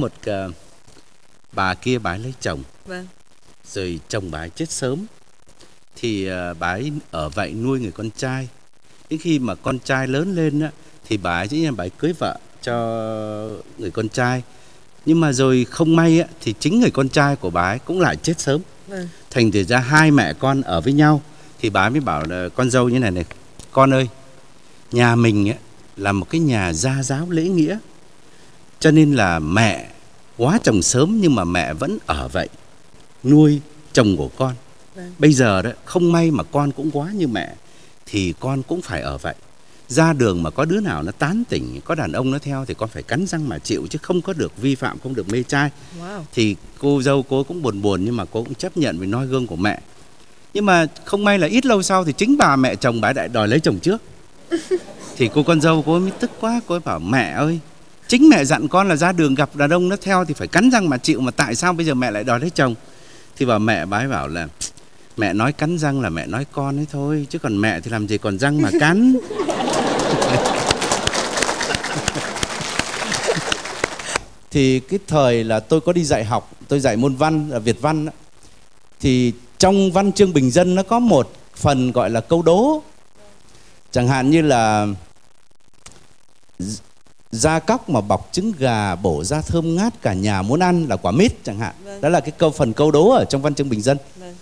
một uh, bà kia bà ấy lấy chồng. Vâng. rồi chồng bà ấy chết sớm. Thì uh, bà ấy ở vậy nuôi người con trai. Đến khi mà con trai lớn lên á thì bà ấy dĩ nhiên bà ấy cưới vợ cho người con trai. Nhưng mà rồi không may á thì chính người con trai của bà ấy cũng lại chết sớm. Vâng. thành thử ra hai mẹ con ở với nhau. Thì bà ấy mới bảo là con dâu như này này con ơi nhà mình á là một cái nhà gia giáo lễ nghĩa cho nên là mẹ quá chồng sớm nhưng mà mẹ vẫn ở vậy nuôi chồng của con. Vâng. bây giờ đó không may mà con cũng quá như mẹ thì con cũng phải ở vậy. Ra đường mà có đứa nào nó tán tỉnh có đàn ông nó theo thì con phải cắn răng mà chịu chứ không có được vi phạm không được mê trai. Wow. thì cô dâu cô cũng buồn buồn nhưng mà cô cũng chấp nhận vì noi gương của mẹ. Nhưng mà không may là ít lâu sau thì chính bà mẹ chồng bà lại đòi lấy chồng trước. Thì cô con dâu cô mới tức quá cô ấy bảo mẹ ơi chính mẹ dặn con là ra đường gặp đàn ông nó theo thì phải cắn răng mà chịu, mà tại sao bây giờ mẹ lại đòi lấy chồng? Thì bà mẹ, bái bảo là, mẹ nói cắn răng là mẹ nói con ấy thôi, chứ còn mẹ thì làm gì còn răng mà cắn? Thì cái thời là tôi có đi dạy học, tôi dạy môn văn là việt văn thì trong văn chương bình dân nó có một phần gọi là câu đố. Chẳng hạn như là da cóc mà bọc trứng gà bổ ra thơm ngát cả nhà muốn ăn là quả mít chẳng hạn. Vâng. đó là cái câu phần câu đố ở trong văn chương bình dân. Vâng.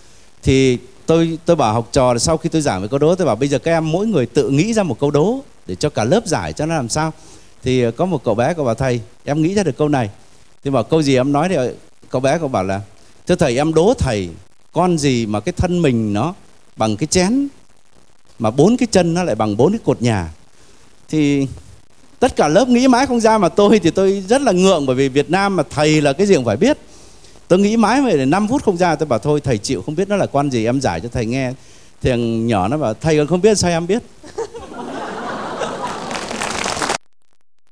thì tôi tôi bảo học trò là sau khi tôi giảng về câu đố tôi bảo bây giờ các em mỗi người tự nghĩ ra một câu đố để cho cả lớp giải cho nó làm sao. Thì ờ, có một cậu bé cậu bảo thầy em nghĩ ra được câu này. Thì bảo câu gì em nói thì ờ, cậu bé cậu bảo là thưa thầy em đố thầy con gì mà cái thân mình nó bằng cái chén mà bốn cái chân nó lại bằng bốn cái cột nhà thì tất cả lớp nghĩ mãi không ra mà tôi thì tôi rất là ngượng bởi vì Việt Nam mà thầy là cái gì cũng phải biết. Tôi nghĩ mãi về 5 phút không ra tôi bảo thôi, thầy chịu, không biết nó là con gì, em giải cho thầy nghe. Thì thằng nhỏ nó bảo, thầy còn không biết sao em biết?